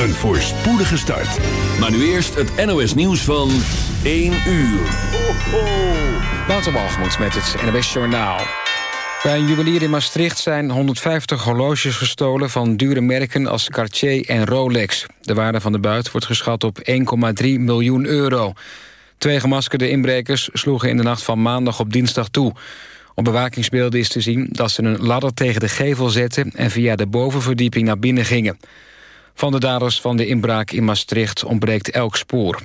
Een voorspoedige start. Maar nu eerst het NOS nieuws van 1 uur. Ho, ho. Met het NOS Journaal. Bij een juwelier in Maastricht zijn 150 horloges gestolen... van dure merken als Cartier en Rolex. De waarde van de buit wordt geschat op 1,3 miljoen euro. Twee gemaskerde inbrekers sloegen in de nacht van maandag op dinsdag toe. Op bewakingsbeelden is te zien dat ze een ladder tegen de gevel zetten... en via de bovenverdieping naar binnen gingen. Van de daders van de inbraak in Maastricht ontbreekt elk spoor.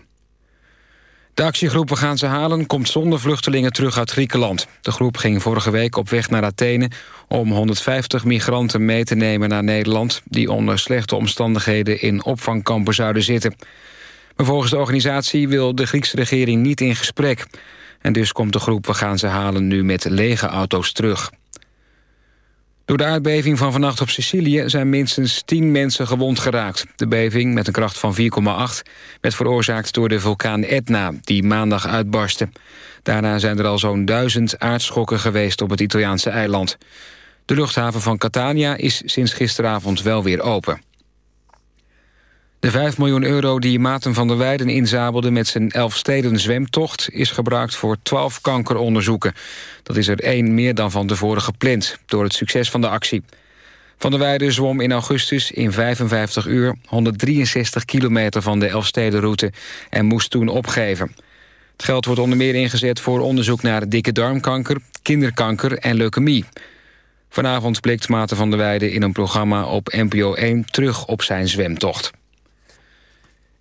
De actiegroep We gaan ze halen komt zonder vluchtelingen terug uit Griekenland. De groep ging vorige week op weg naar Athene... om 150 migranten mee te nemen naar Nederland... die onder slechte omstandigheden in opvangkampen zouden zitten. Maar volgens de organisatie wil de Griekse regering niet in gesprek. En dus komt de groep We gaan ze halen nu met lege auto's terug. Door de aardbeving van vannacht op Sicilië zijn minstens 10 mensen gewond geraakt. De beving, met een kracht van 4,8, werd veroorzaakt door de vulkaan Etna... die maandag uitbarstte. Daarna zijn er al zo'n duizend aardschokken geweest op het Italiaanse eiland. De luchthaven van Catania is sinds gisteravond wel weer open. De 5 miljoen euro die Maarten van der Weijden inzabelde... met zijn Elfsteden zwemtocht is gebruikt voor 12 kankeronderzoeken. Dat is er één meer dan van tevoren gepland... door het succes van de actie. Van der Weijden zwom in augustus in 55 uur... 163 kilometer van de Elfstedenroute en moest toen opgeven. Het geld wordt onder meer ingezet voor onderzoek naar dikke darmkanker... kinderkanker en leukemie. Vanavond blikt Maarten van der Weijden in een programma op NPO 1... terug op zijn zwemtocht.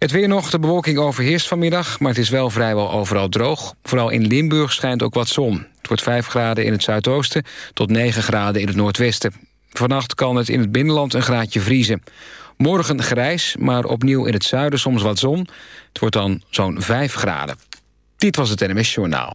Het weer nog, de bewolking overheerst vanmiddag... maar het is wel vrijwel overal droog. Vooral in Limburg schijnt ook wat zon. Het wordt 5 graden in het zuidoosten tot 9 graden in het noordwesten. Vannacht kan het in het binnenland een graadje vriezen. Morgen grijs, maar opnieuw in het zuiden soms wat zon. Het wordt dan zo'n 5 graden. Dit was het NMS Journaal.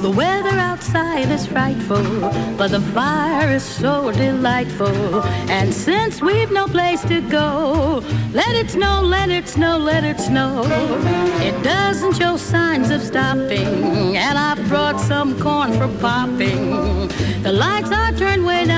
The weather outside is frightful, but the fire is so delightful. And since we've no place to go, let it snow, let it snow, let it snow. It doesn't show signs of stopping, and I've brought some corn for popping. The lights are turned way down.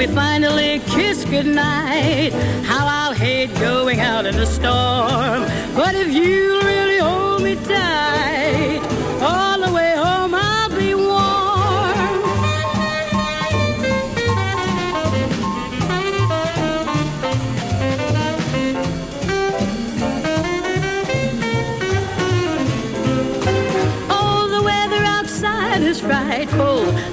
We finally kiss goodnight, how I'll hate going out in the storm. But if you really hold me tight,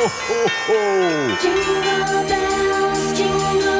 Ho, ho. Jingle bells, jingle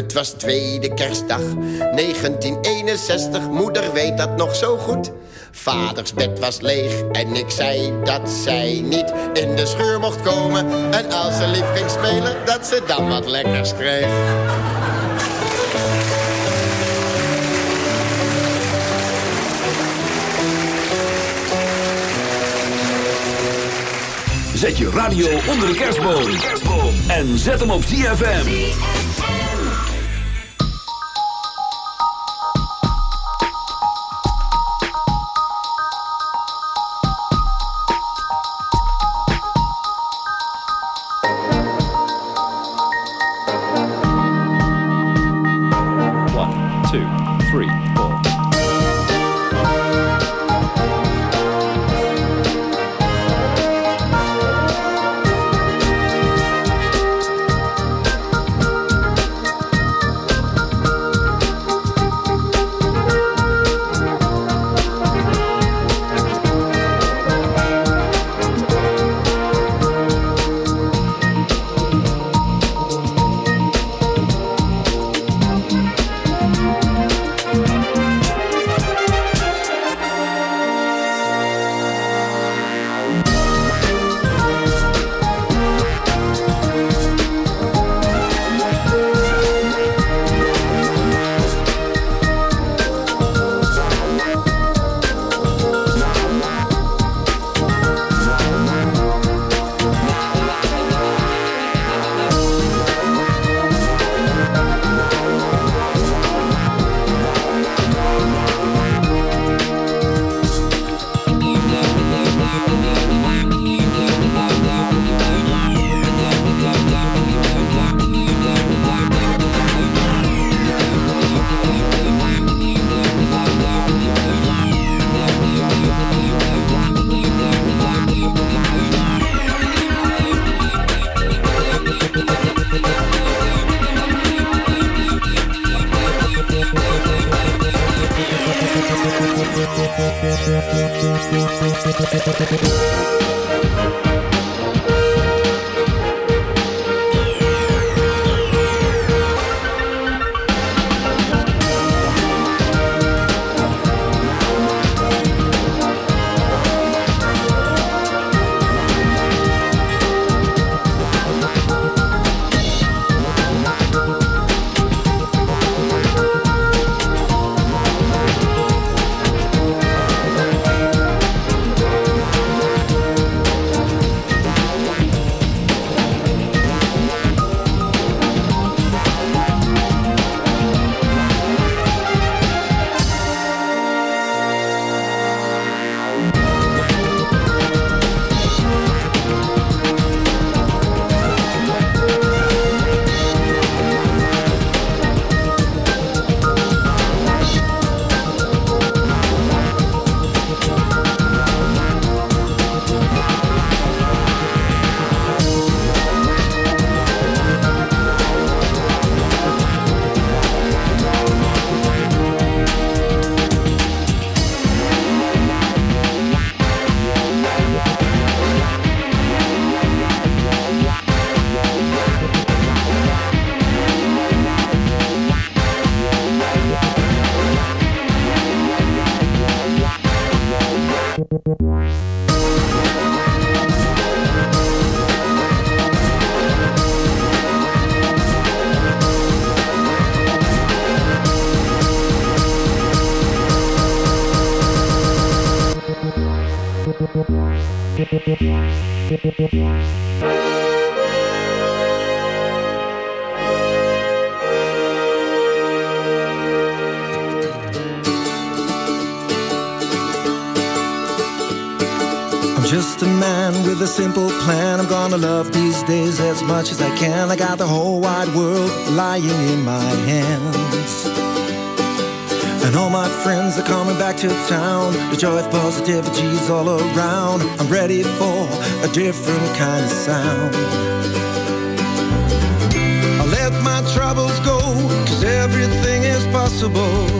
Het was tweede kerstdag 1961, moeder weet dat nog zo goed. Vaders bed was leeg en ik zei dat zij niet in de scheur mocht komen. En als ze lief ging spelen, dat ze dan wat lekkers kreeg. Zet je radio onder de kerstboom. En zet hem op ZFM. a different kind of sound. I let my troubles go, cause everything is possible.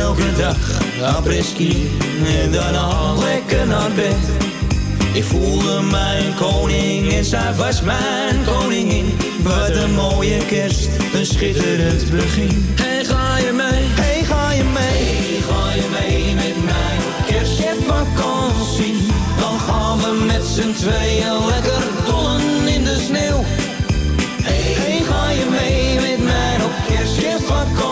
Elke dag apres-ski en daarna lekker naar bed. Ik voelde mij een koning en zij was mijn koningin. Wat een mooie kerst, een schitterend begin. Hey, ga je mee? Hey, ga je mee? Hey, ga je mee met mij op kerstvakantie? Dan gaan we met z'n tweeën lekker dollen in de sneeuw. Hey, hey, ga je mee met mij op kerstvakantie?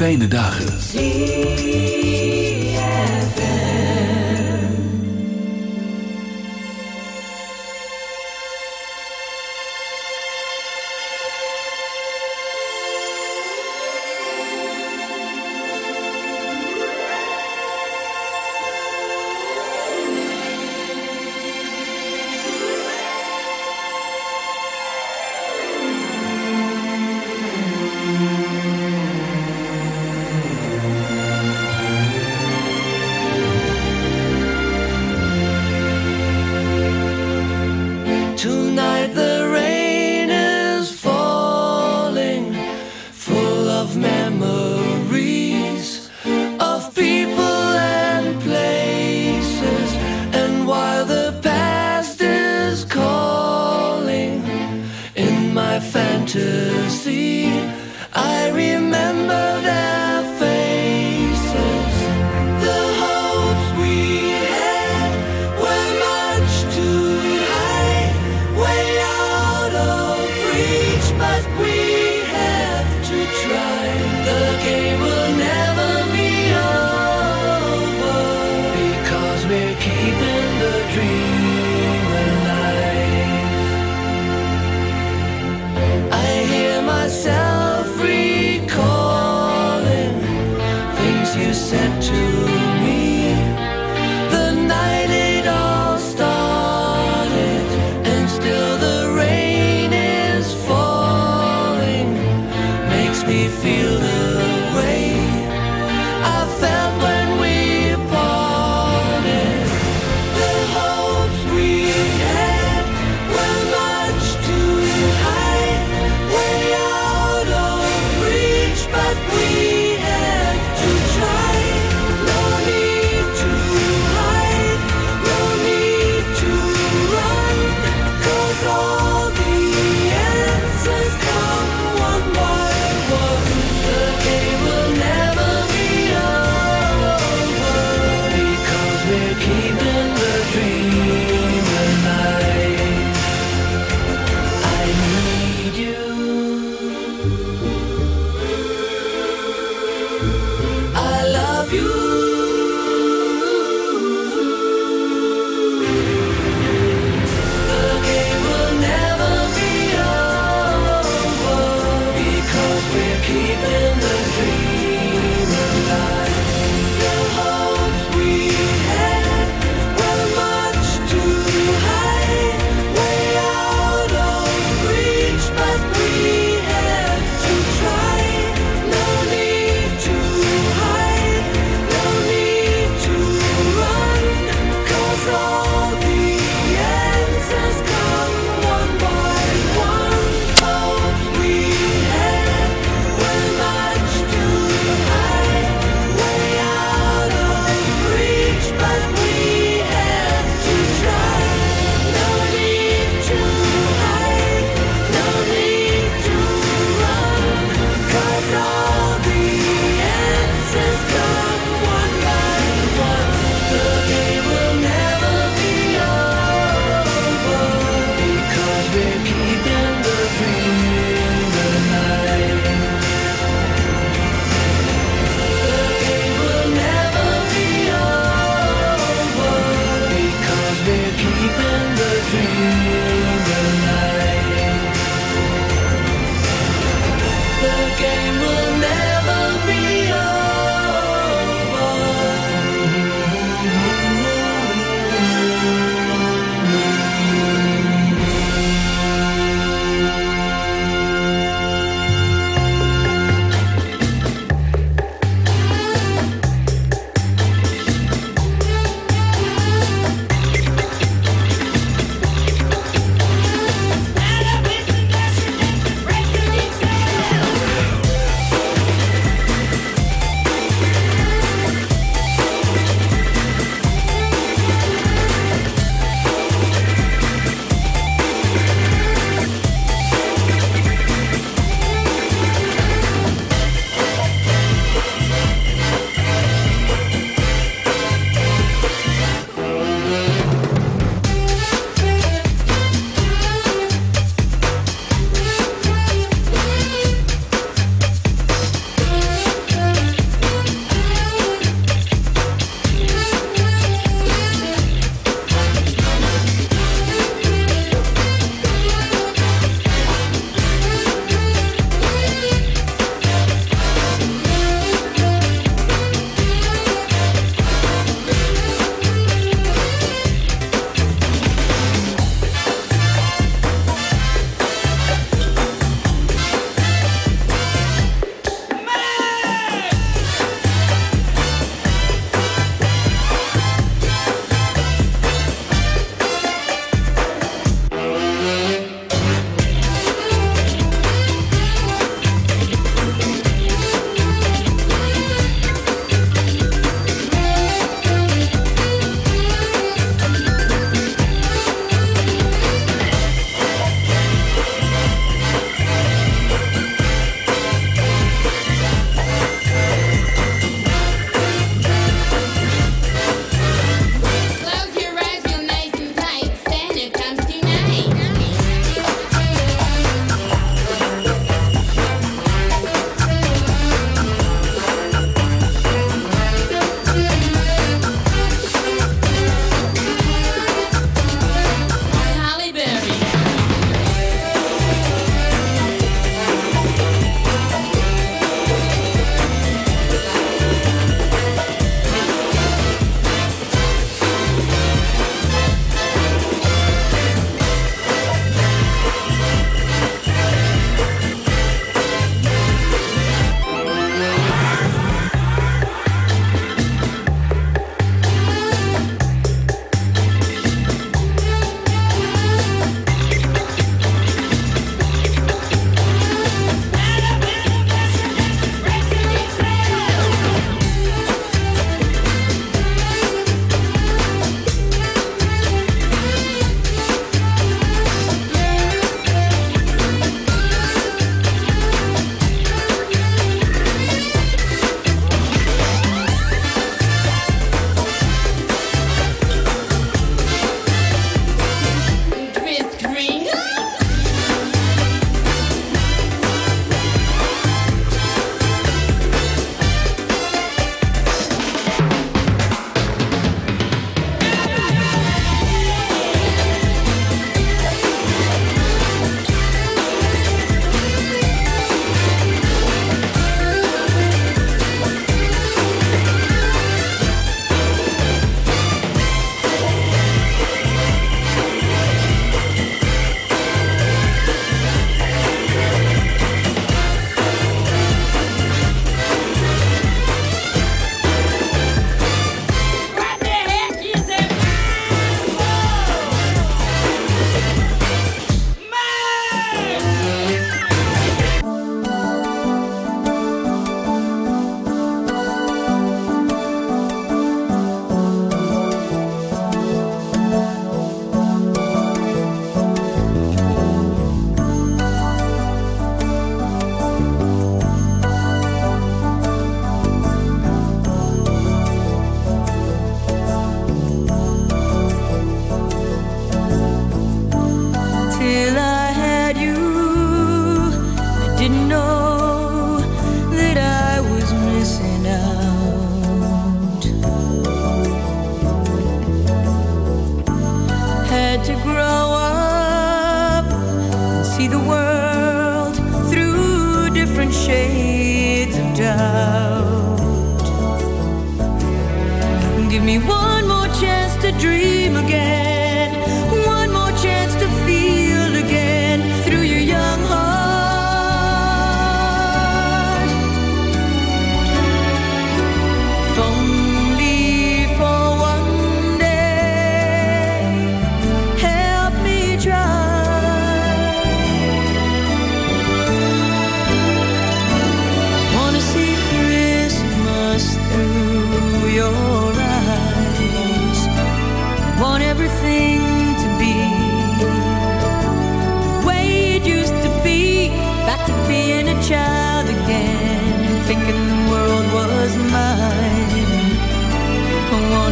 fijne dagen.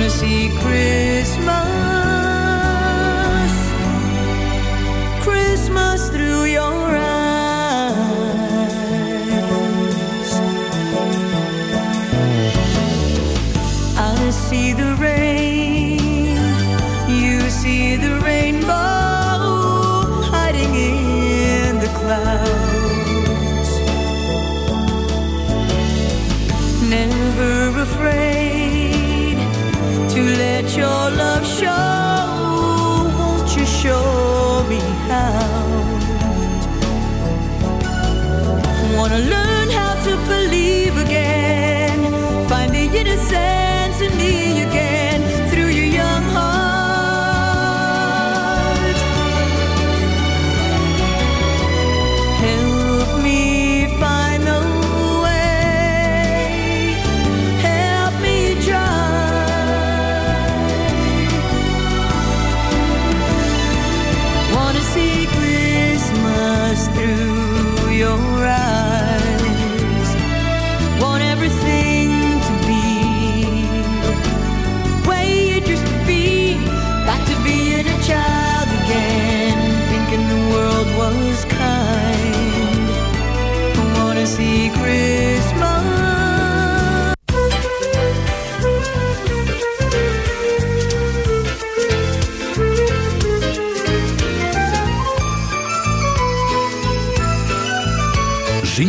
see Christmas.